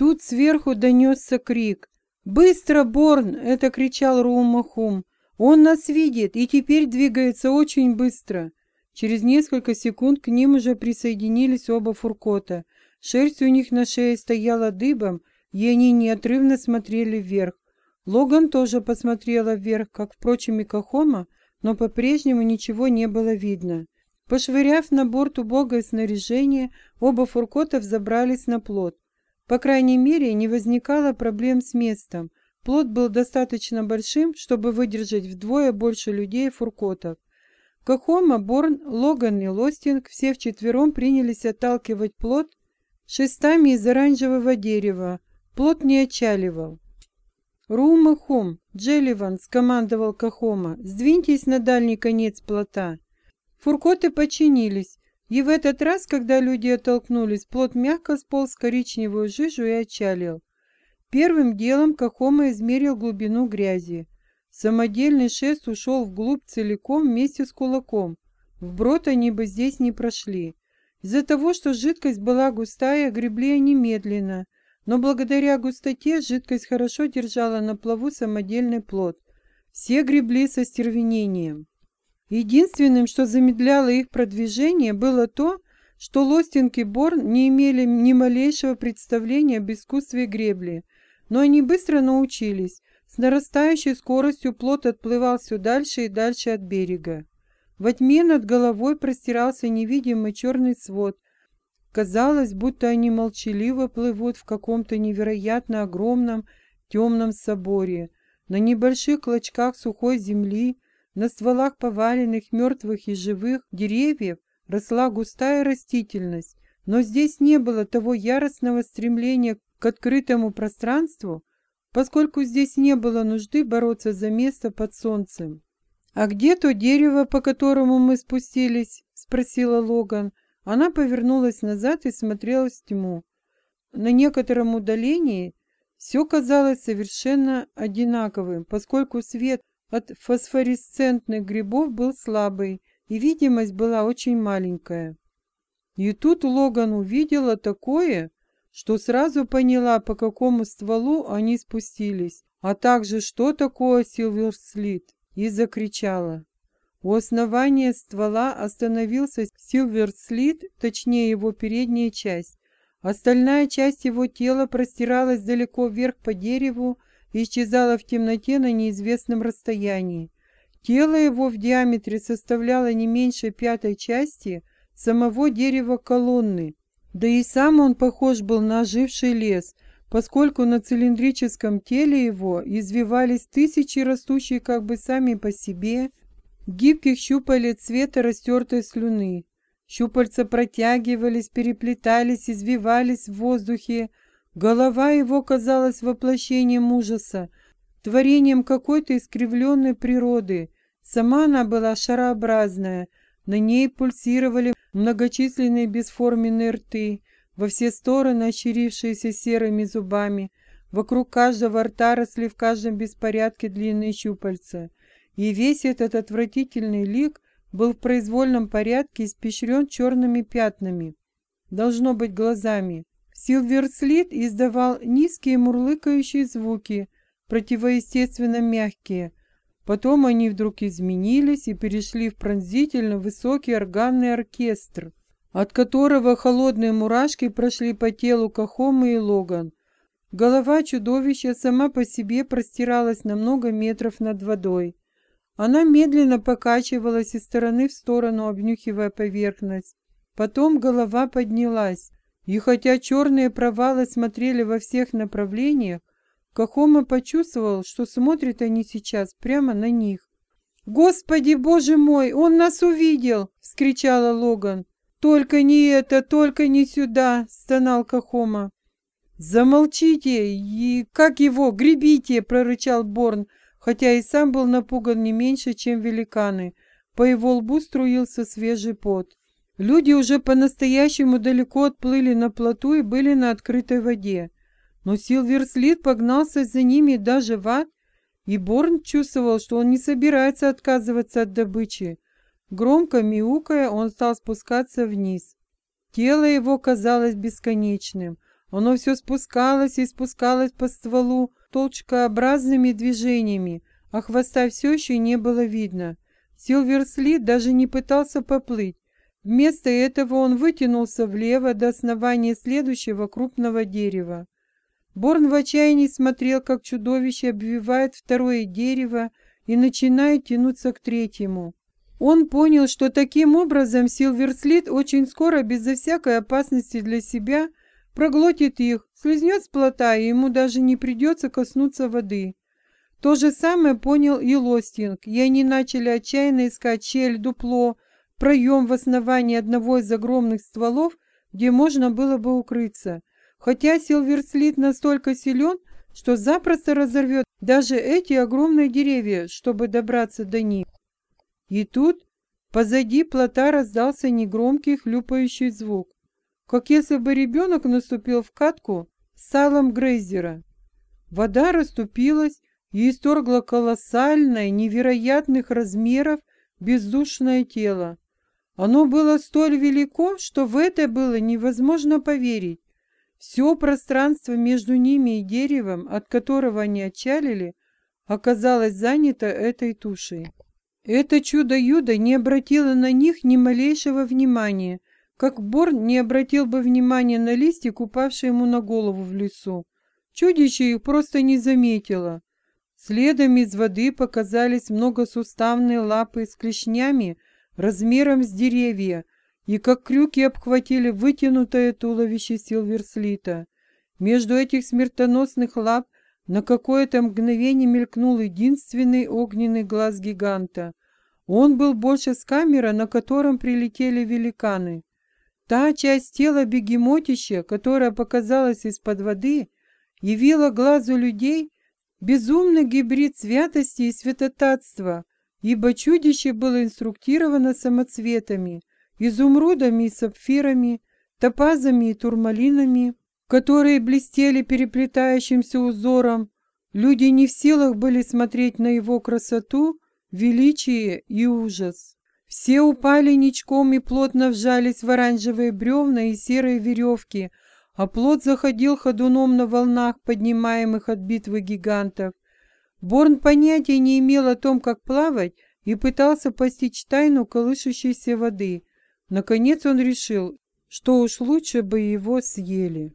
Тут сверху донесся крик. «Быстро, Борн!» — это кричал Румахум. «Он нас видит и теперь двигается очень быстро!» Через несколько секунд к ним уже присоединились оба фуркота. Шерсть у них на шее стояла дыбом, и они неотрывно смотрели вверх. Логан тоже посмотрела вверх, как, впрочем, и Кахома, но по-прежнему ничего не было видно. Пошвыряв на борт убогое снаряжение, оба фуркота взобрались на плот. По крайней мере, не возникало проблем с местом. Плот был достаточно большим, чтобы выдержать вдвое больше людей и фуркотов. Кахома, Борн, Логан и Лостинг все вчетвером принялись отталкивать плот шестами из оранжевого дерева. Плот не отчаливал. «Рума Хом, Джелливан!» — скомандовал Кахома. «Сдвиньтесь на дальний конец плота». Фуркоты подчинились, и в этот раз, когда люди оттолкнулись, плот мягко сполз коричневую жижу и отчалил. Первым делом Кахома измерил глубину грязи. Самодельный шест ушел вглубь целиком вместе с кулаком. Вброд они бы здесь не прошли. Из-за того, что жидкость была густая, гребли они медленно, но благодаря густоте жидкость хорошо держала на плаву самодельный плод. Все гребли со стервенением. Единственным, что замедляло их продвижение, было то, что Лостинг и Борн не имели ни малейшего представления об искусстве гребли, но они быстро научились. С нарастающей скоростью плот отплывал все дальше и дальше от берега. Во тьме над головой простирался невидимый черный свод. Казалось, будто они молчаливо плывут в каком-то невероятно огромном темном соборе. На небольших клочках сухой земли на стволах поваленных мертвых и живых деревьев росла густая растительность, но здесь не было того яростного стремления к открытому пространству, поскольку здесь не было нужды бороться за место под солнцем. «А где то дерево, по которому мы спустились?» — спросила Логан. Она повернулась назад и смотрела в тьму. На некотором удалении все казалось совершенно одинаковым, поскольку свет от фосфоресцентных грибов был слабый, и видимость была очень маленькая. И тут Логан увидела такое, что сразу поняла, по какому стволу они спустились, а также, что такое Силверслит, и закричала. У основания ствола остановился Силверслит, точнее его передняя часть. Остальная часть его тела простиралась далеко вверх по дереву, исчезала в темноте на неизвестном расстоянии. Тело его в диаметре составляло не меньше пятой части самого дерева колонны, да и сам он похож был на оживший лес, поскольку на цилиндрическом теле его извивались тысячи растущих как бы сами по себе гибких щупалец цвета растертой слюны. Щупальца протягивались, переплетались, извивались в воздухе, Голова его казалась воплощением ужаса, творением какой-то искривленной природы. Сама она была шарообразная, на ней пульсировали многочисленные бесформенные рты, во все стороны ощерившиеся серыми зубами. Вокруг каждого рта росли в каждом беспорядке длинные щупальца. И весь этот отвратительный лик был в произвольном порядке испещрен черными пятнами. Должно быть глазами. Силверслит издавал низкие мурлыкающие звуки, противоестественно мягкие. Потом они вдруг изменились и перешли в пронзительно высокий органный оркестр, от которого холодные мурашки прошли по телу Кахомы и Логан. Голова чудовища сама по себе простиралась на много метров над водой. Она медленно покачивалась из стороны в сторону, обнюхивая поверхность. Потом голова поднялась. И хотя черные провалы смотрели во всех направлениях, Кахома почувствовал, что смотрят они сейчас прямо на них. «Господи, боже мой, он нас увидел!» — вскричала Логан. «Только не это, только не сюда!» — стонал Кахома. «Замолчите! И как его? Гребите!» — прорычал Борн, хотя и сам был напуган не меньше, чем великаны. По его лбу струился свежий пот. Люди уже по-настоящему далеко отплыли на плоту и были на открытой воде. Но Силверслит погнался за ними даже в ад, и Борн чувствовал, что он не собирается отказываться от добычи. Громко мяукая, он стал спускаться вниз. Тело его казалось бесконечным, Оно все спускалось и спускалось по стволу толчкообразными движениями, а хвоста все еще не было видно. Силверслит даже не пытался поплыть. Вместо этого он вытянулся влево до основания следующего крупного дерева. Борн в отчаянии смотрел, как чудовище обвивает второе дерево и начинает тянуться к третьему. Он понял, что таким образом Силверслит очень скоро, безо всякой опасности для себя, проглотит их, слезнет с плота, и ему даже не придется коснуться воды. То же самое понял и Лостинг, и они начали отчаянно искать щель, дупло, проем в основании одного из огромных стволов, где можно было бы укрыться. Хотя Силверслит настолько силен, что запросто разорвет даже эти огромные деревья, чтобы добраться до них. И тут позади плота раздался негромкий хлюпающий звук, как если бы ребенок наступил в катку с салом Грейзера. Вода расступилась и исторгла колоссальное, невероятных размеров бездушное тело. Оно было столь велико, что в это было невозможно поверить. Все пространство между ними и деревом, от которого они отчалили, оказалось занято этой тушей. Это чудо-юдо не обратило на них ни малейшего внимания, как Борн не обратил бы внимания на листик, упавший ему на голову в лесу. Чудище их просто не заметило. Следом из воды показались многосуставные лапы с клешнями размером с деревья, и как крюки обхватили вытянутое туловище Силверслита. Между этих смертоносных лап на какое-то мгновение мелькнул единственный огненный глаз гиганта. Он был больше с камера, на котором прилетели великаны. Та часть тела бегемотища, которая показалась из-под воды, явила глазу людей безумный гибрид святости и святотатства, ибо чудище было инструктировано самоцветами, изумрудами и сапфирами, топазами и турмалинами, которые блестели переплетающимся узором, люди не в силах были смотреть на его красоту, величие и ужас. Все упали ничком и плотно вжались в оранжевые бревна и серые веревки, а плод заходил ходуном на волнах, поднимаемых от битвы гигантов. Борн понятия не имел о том, как плавать, и пытался постичь тайну колышущейся воды. Наконец он решил, что уж лучше бы его съели.